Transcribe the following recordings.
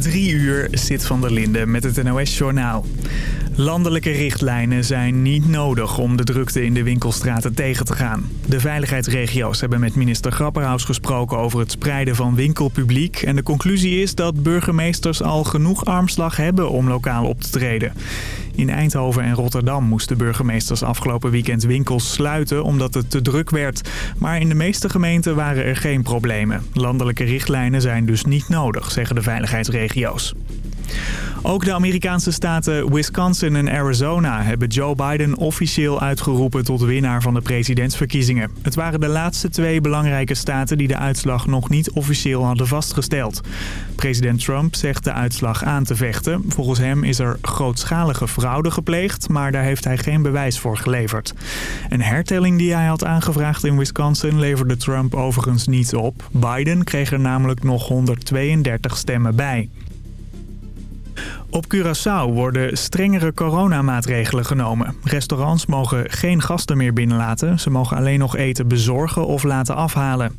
Drie uur zit van der Linde met het NOS-journaal. Landelijke richtlijnen zijn niet nodig om de drukte in de winkelstraten tegen te gaan. De veiligheidsregio's hebben met minister Grapperhaus gesproken over het spreiden van winkelpubliek. En de conclusie is dat burgemeesters al genoeg armslag hebben om lokaal op te treden. In Eindhoven en Rotterdam moesten burgemeesters afgelopen weekend winkels sluiten omdat het te druk werd. Maar in de meeste gemeenten waren er geen problemen. Landelijke richtlijnen zijn dus niet nodig, zeggen de veiligheidsregio's. Ook de Amerikaanse staten Wisconsin en Arizona hebben Joe Biden officieel uitgeroepen tot winnaar van de presidentsverkiezingen. Het waren de laatste twee belangrijke staten die de uitslag nog niet officieel hadden vastgesteld. President Trump zegt de uitslag aan te vechten. Volgens hem is er grootschalige fraude gepleegd, maar daar heeft hij geen bewijs voor geleverd. Een hertelling die hij had aangevraagd in Wisconsin leverde Trump overigens niet op. Biden kreeg er namelijk nog 132 stemmen bij. Op Curaçao worden strengere coronamaatregelen genomen. Restaurants mogen geen gasten meer binnenlaten. Ze mogen alleen nog eten bezorgen of laten afhalen.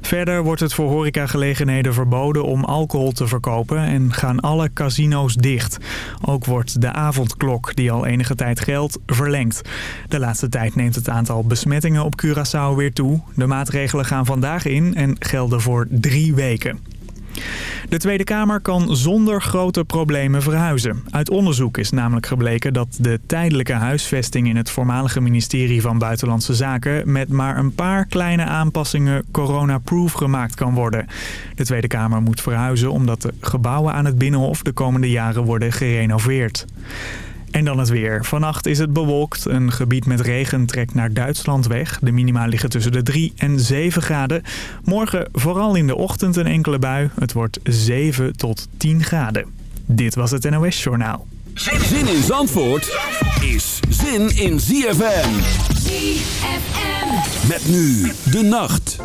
Verder wordt het voor horecagelegenheden verboden om alcohol te verkopen en gaan alle casino's dicht. Ook wordt de avondklok, die al enige tijd geldt, verlengd. De laatste tijd neemt het aantal besmettingen op Curaçao weer toe. De maatregelen gaan vandaag in en gelden voor drie weken. De Tweede Kamer kan zonder grote problemen verhuizen. Uit onderzoek is namelijk gebleken dat de tijdelijke huisvesting in het voormalige ministerie van Buitenlandse Zaken met maar een paar kleine aanpassingen corona-proof gemaakt kan worden. De Tweede Kamer moet verhuizen omdat de gebouwen aan het Binnenhof de komende jaren worden gerenoveerd. En dan het weer. Vannacht is het bewolkt. Een gebied met regen trekt naar Duitsland weg. De minima liggen tussen de 3 en 7 graden. Morgen vooral in de ochtend een enkele bui. Het wordt 7 tot 10 graden. Dit was het NOS Journaal. Zin in Zandvoort is zin in ZFM. ZFM. Met nu de nacht.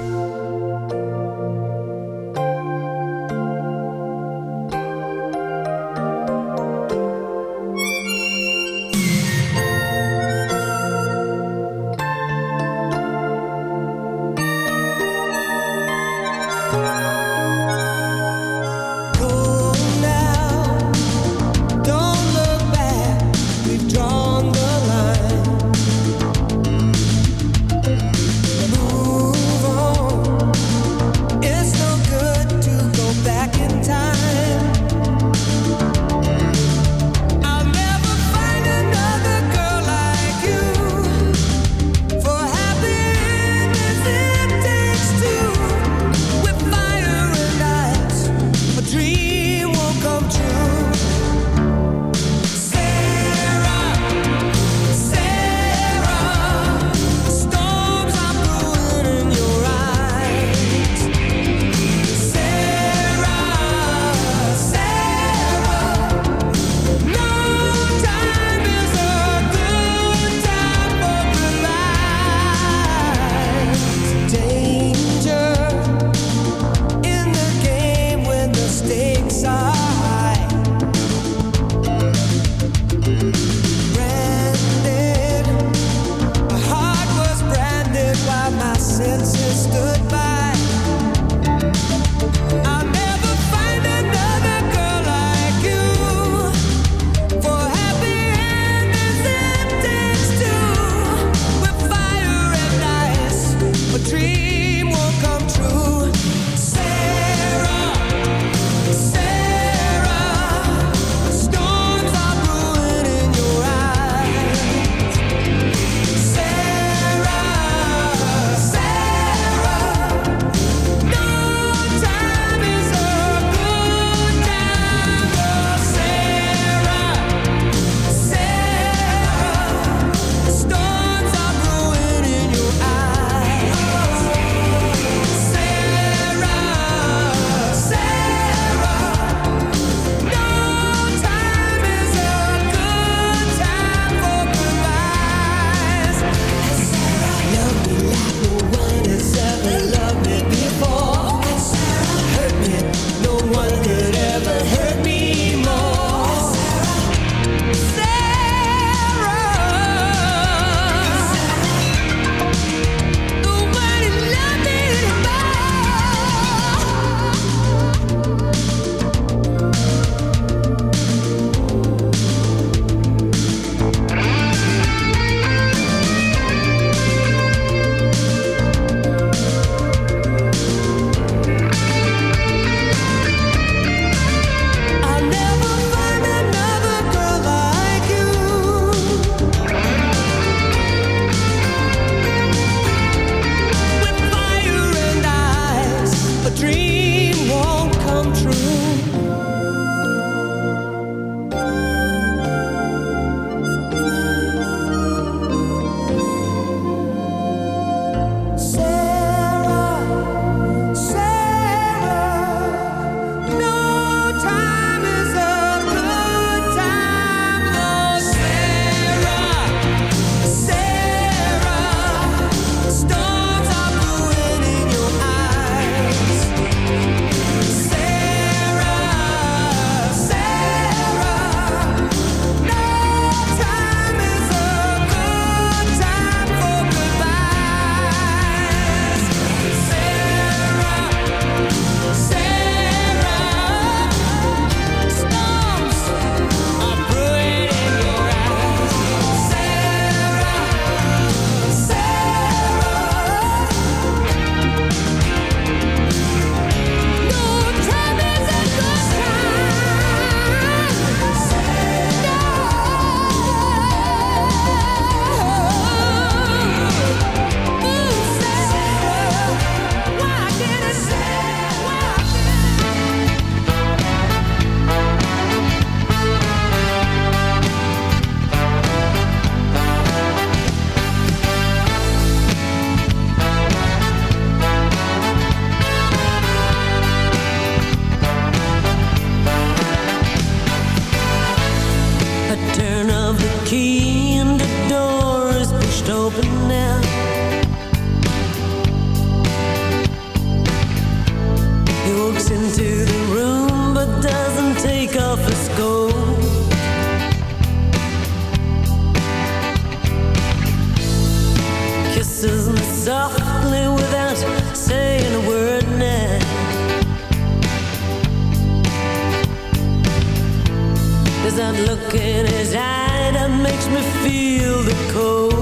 look in his eye that makes me feel the cold.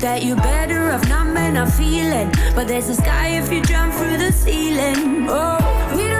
that you're better off not men are feeling. But there's a sky if you jump through the ceiling. Oh, we don't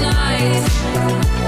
nice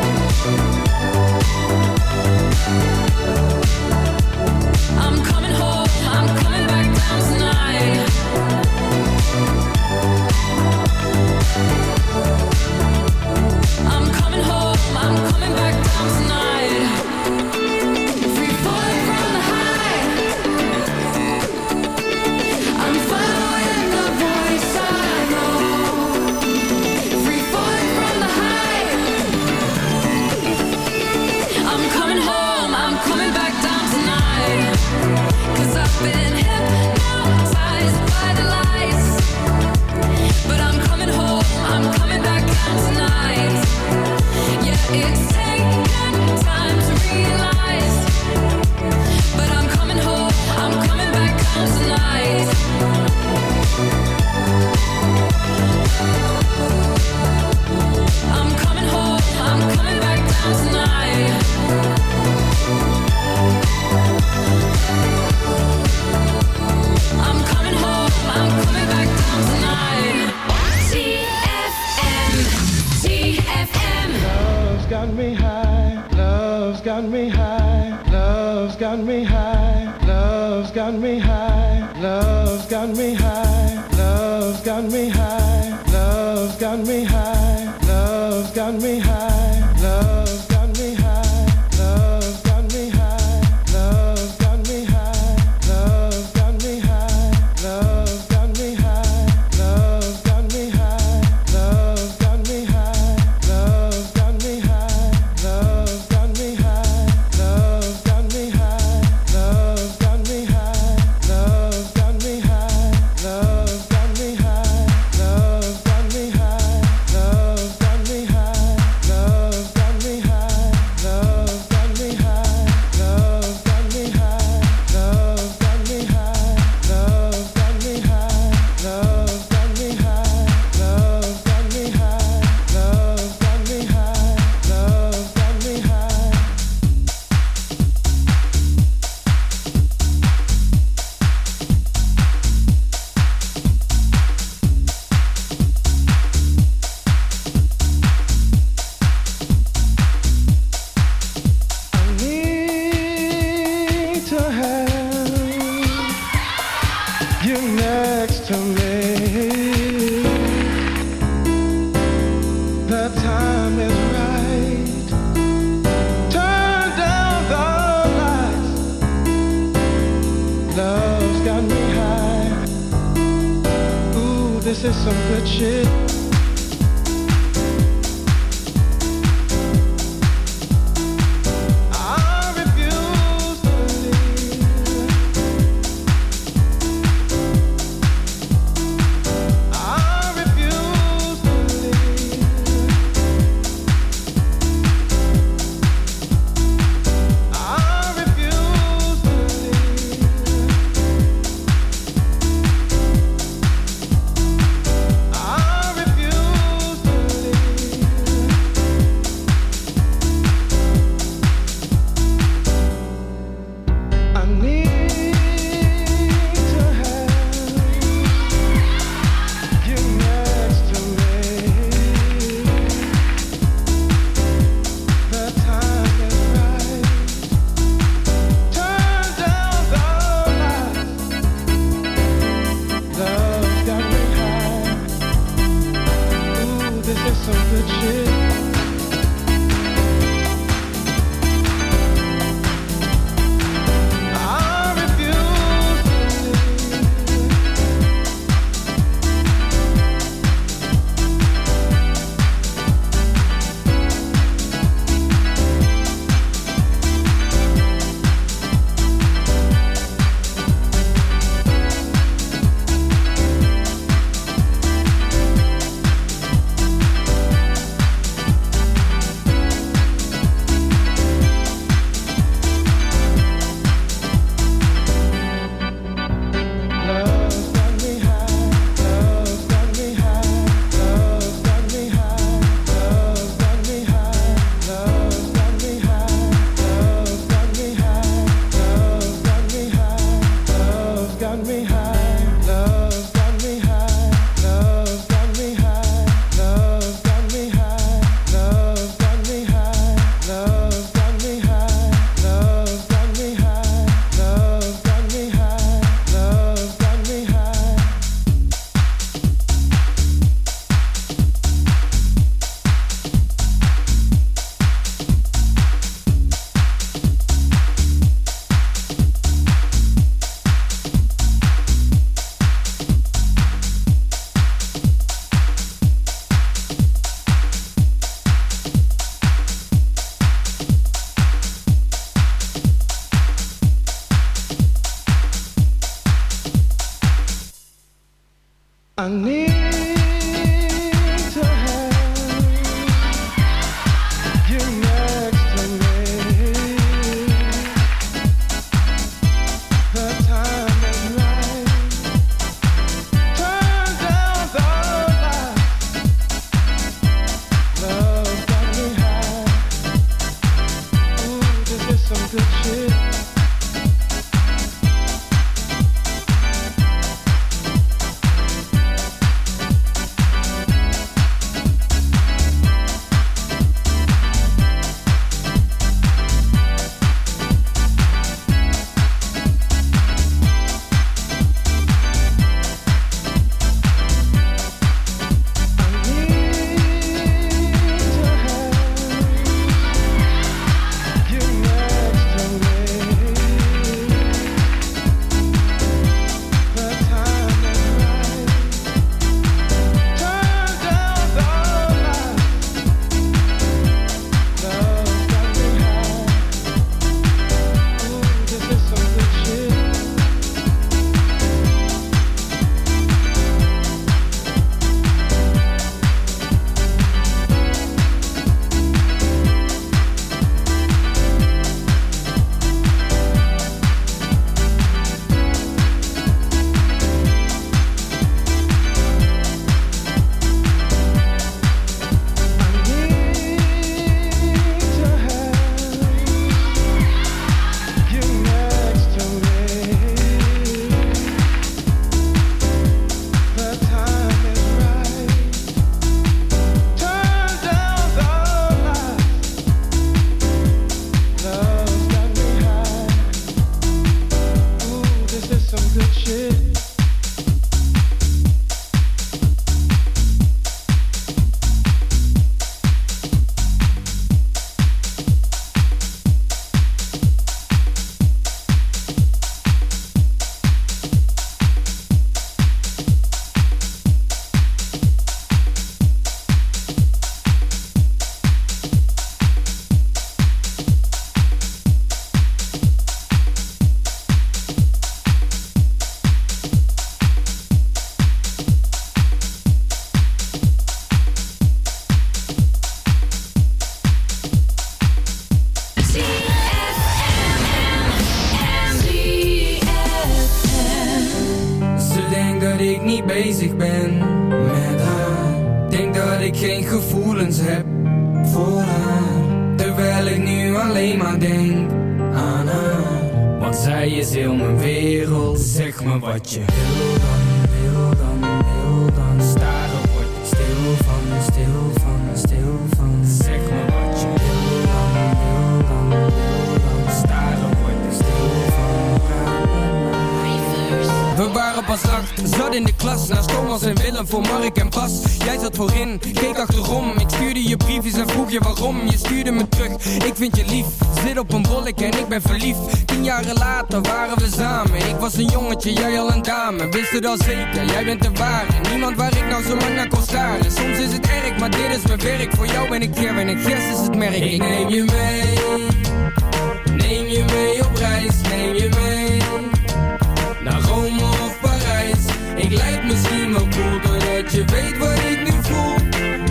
I need je weet wat ik nu voel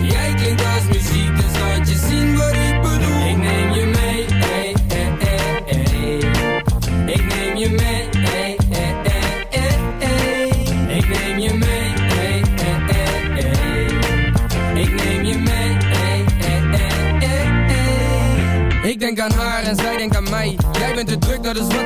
Jij klinkt als muziek, dus laat je zien wat ik bedoel Ik neem je mee, ey, ey, ey, ey. Ik neem je mee denk aan haar en zij denkt aan mij Jij bent te druk, dat is wat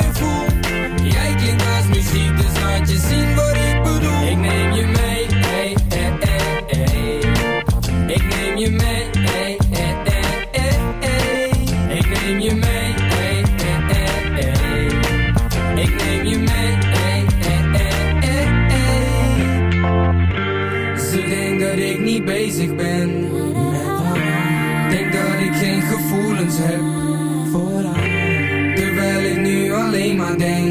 ik neem je mee, hey, hey, hey. Ik neem je mee, hey, hey, hey. Ik neem je mee, hey, hey, hey. Ik neem je mee, hey, hey, hey. Ze denkt dat ik niet bezig ben. Denk dat ik geen gevoelens heb. Terwijl ik nu alleen maar denk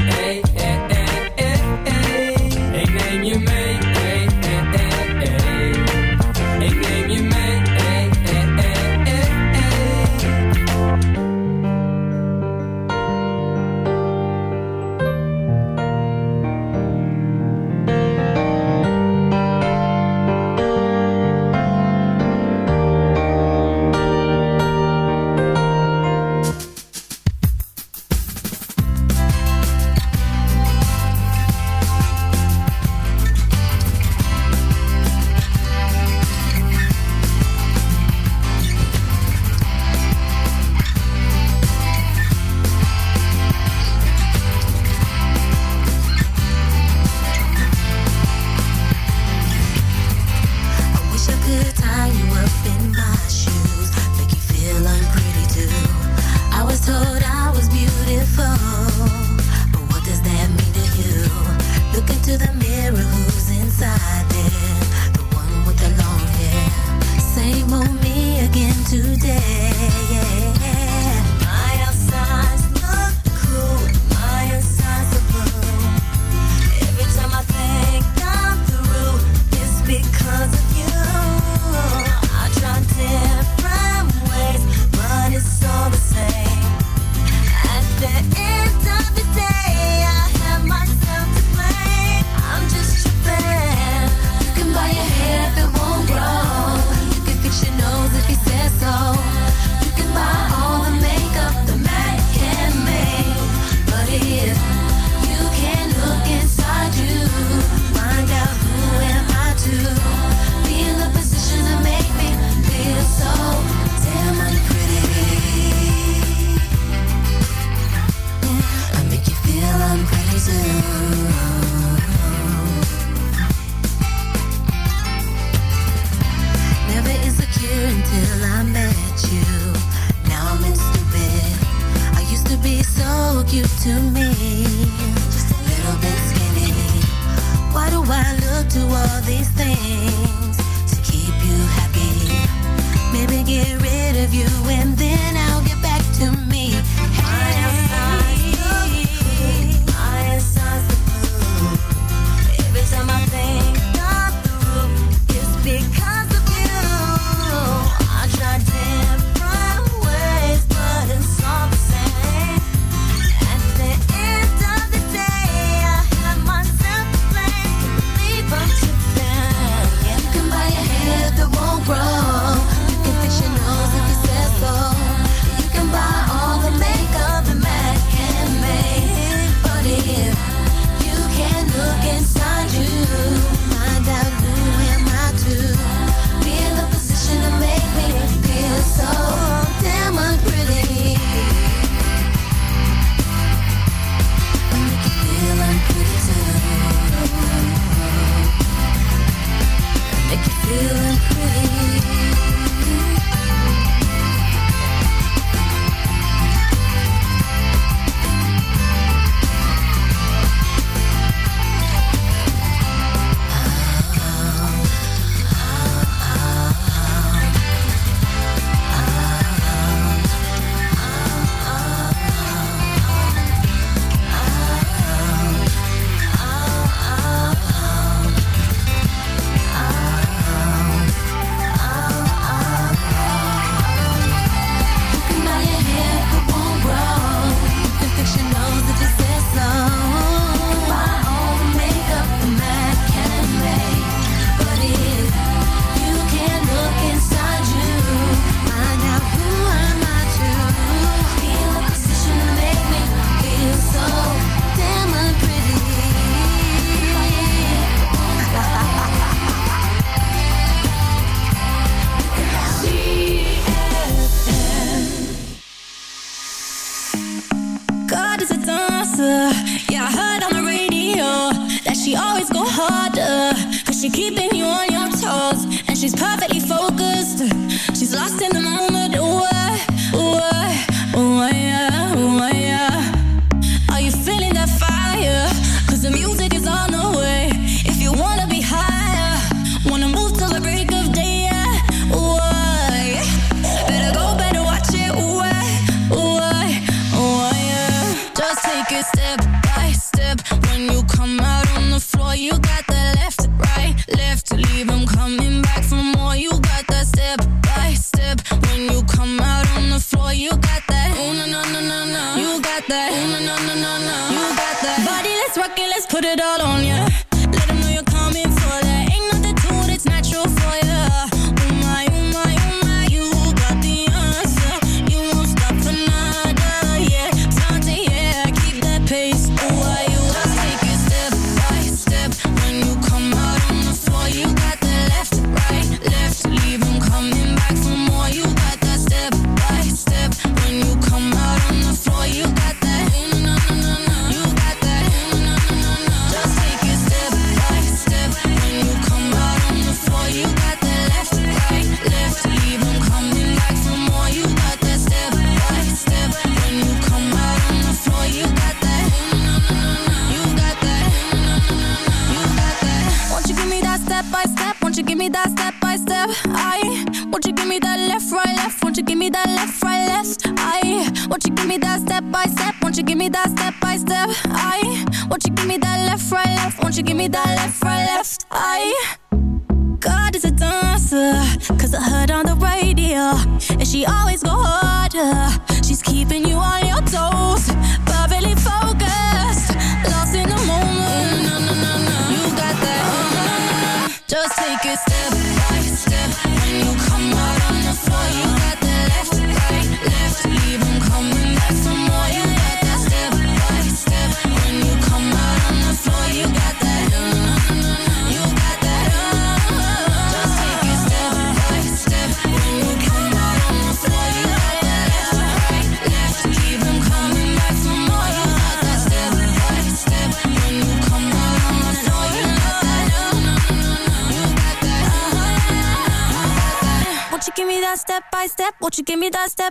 give me that step?